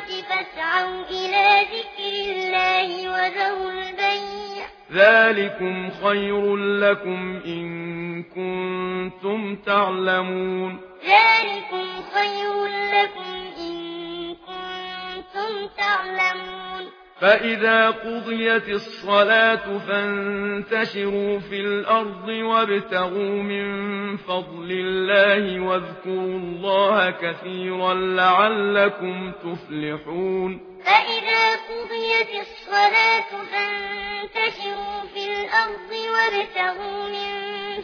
الْمَوْعِظَةِ فَاسْعَوْا إِلَى ذِكْرِ اللَّهِ وَذَرُوا الْبَيْعَ. ذَلِكُمْ خَيْرٌ لَّكُمْ إِن كُنتُمْ تَعْلَمُونَ. ذَلِكُمْ خَيْرٌ لَّكُمْ إِن كُنتُمْ تَعْلَمُونَ. فَإِذَا قُضِيَتِ الصَّلَاةُ فَانتَشِرُوا فِي الْأَرْضِ وَابْتَغُوا مِن فَضْلِ اللَّهِ وَاذْكُرُوا اللَّهَ كَثِيرًا لَّعَلَّكُمْ تُفْلِحُونَ فَإِذَا قُضِيَتِ الصَّلَاةُ فَانتَشِرُوا فِي الْأَرْضِ وَابْتَغُوا مِن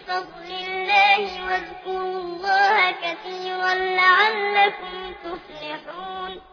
فَضْلِ اللَّهِ وَاذْكُرُوا اللَّهَ كَثِيرًا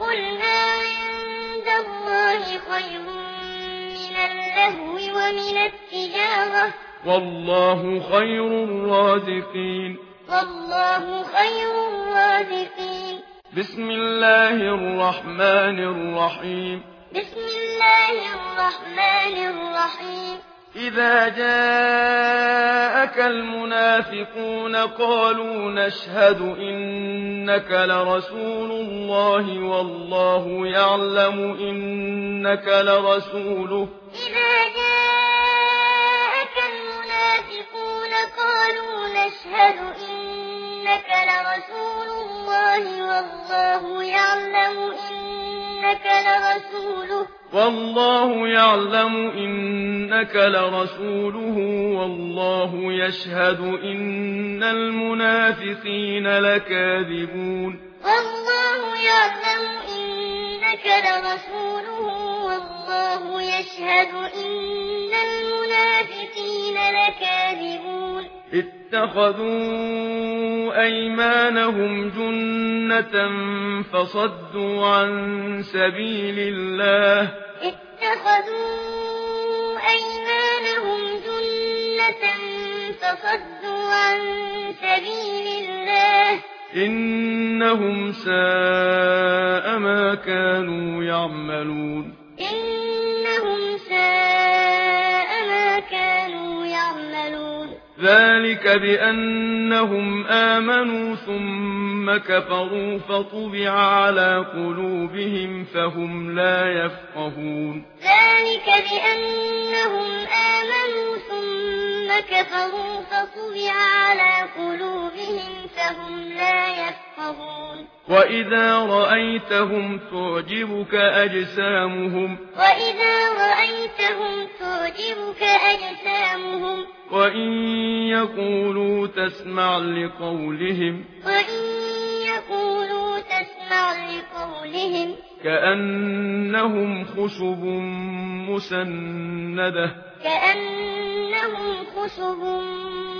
قل ما عند الله خير من اللهو ومن التجارة. والله خير الرازقين. والله خير الرازقين. بسم الله الرحمن الرحيم. بسم الله الرحمن الرحيم. إذا جاءك المنافقون قالوا نشهد إنك لرسول الله والله يعلم إنك لرسوله. إذا جاءك المنافقون قالوا نشهد إنك لرسول الله والله يعلم إنك إنك لرسوله والله يعلم إنك لرسوله والله يشهد إن المنافقين لكاذبون والله يعلم إنك لرسوله والله يشهد إن المنافقين لكاذبون اتخذوا أيمانهم جنة فصدوا عن سبيل الله. اتخذوا أيمانهم جنة فصدوا عن سبيل الله. إنهم ساء ما كانوا يعملون. إن ذلك بأنهم آمنوا ثم كفروا فطبع على قلوبهم فهم لا يفقهون ذلك بأنهم آمنوا ثم كفروا فطبع على قلوبهم فهم لا يفقهون وإذا رأيتهم تعجبك أجسامهم وإذا رأيتهم تعجبك أجسامهم وإن يقولوا تسمع لقولهم وإن يقولوا تسمع لقولهم كأنهم خشب مسندة كأنهم خشب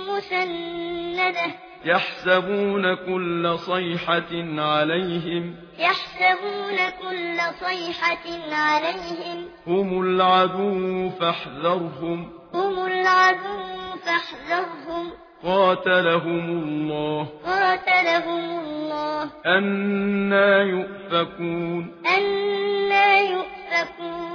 مسندة يحسبون كل صيحة عليهم يحسبون كل صيحة عليهم هم العدو فاحذرهم هم العدو فاحذرهم قاتلهم الله. قاتلهم الله. أنا يؤفكون. أنا يؤفكون.